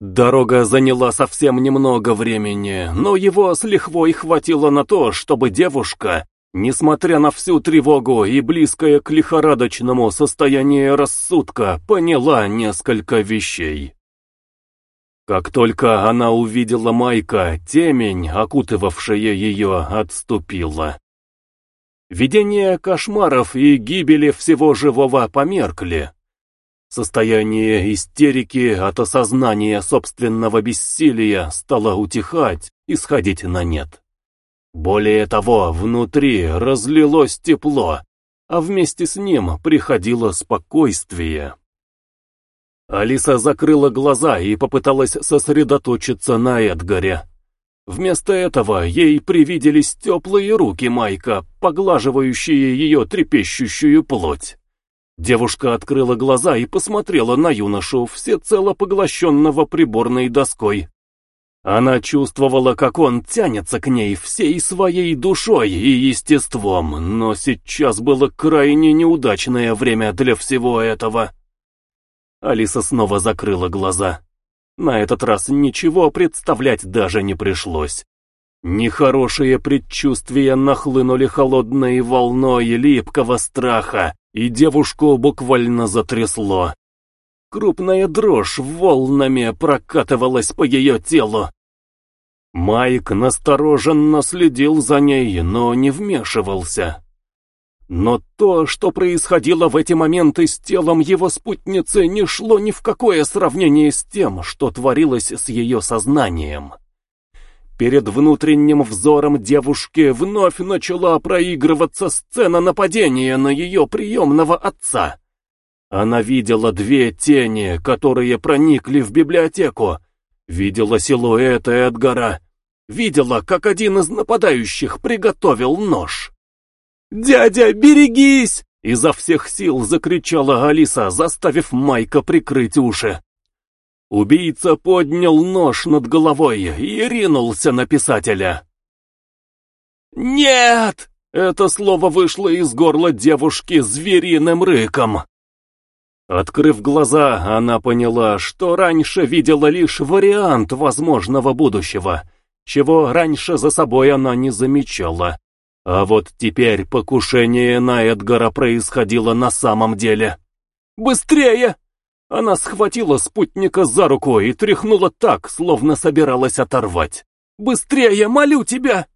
Дорога заняла совсем немного времени, но его с лихвой хватило на то, чтобы девушка, несмотря на всю тревогу и близкое к лихорадочному состоянию рассудка, поняла несколько вещей. Как только она увидела Майка, темень, окутывавшая ее, отступила. Видение кошмаров и гибели всего живого померкли. Состояние истерики от осознания собственного бессилия стало утихать и сходить на нет. Более того, внутри разлилось тепло, а вместе с ним приходило спокойствие. Алиса закрыла глаза и попыталась сосредоточиться на Эдгаре. Вместо этого ей привиделись теплые руки Майка, поглаживающие ее трепещущую плоть. Девушка открыла глаза и посмотрела на юношу, всецело поглощенного приборной доской. Она чувствовала, как он тянется к ней всей своей душой и естеством, но сейчас было крайне неудачное время для всего этого. Алиса снова закрыла глаза. На этот раз ничего представлять даже не пришлось. Нехорошие предчувствия нахлынули холодной волной липкого страха, и девушку буквально затрясло. Крупная дрожь волнами прокатывалась по ее телу. Майк настороженно следил за ней, но не вмешивался. Но то, что происходило в эти моменты с телом его спутницы, не шло ни в какое сравнение с тем, что творилось с ее сознанием. Перед внутренним взором девушки вновь начала проигрываться сцена нападения на ее приемного отца. Она видела две тени, которые проникли в библиотеку, видела силуэты Эдгара, видела, как один из нападающих приготовил нож. «Дядя, берегись!» — изо всех сил закричала Алиса, заставив Майка прикрыть уши. Убийца поднял нож над головой и ринулся на писателя. «Нет!» — это слово вышло из горла девушки звериным рыком. Открыв глаза, она поняла, что раньше видела лишь вариант возможного будущего, чего раньше за собой она не замечала. А вот теперь покушение на Эдгара происходило на самом деле. «Быстрее!» Она схватила спутника за руку и тряхнула так, словно собиралась оторвать. «Быстрее, молю тебя!»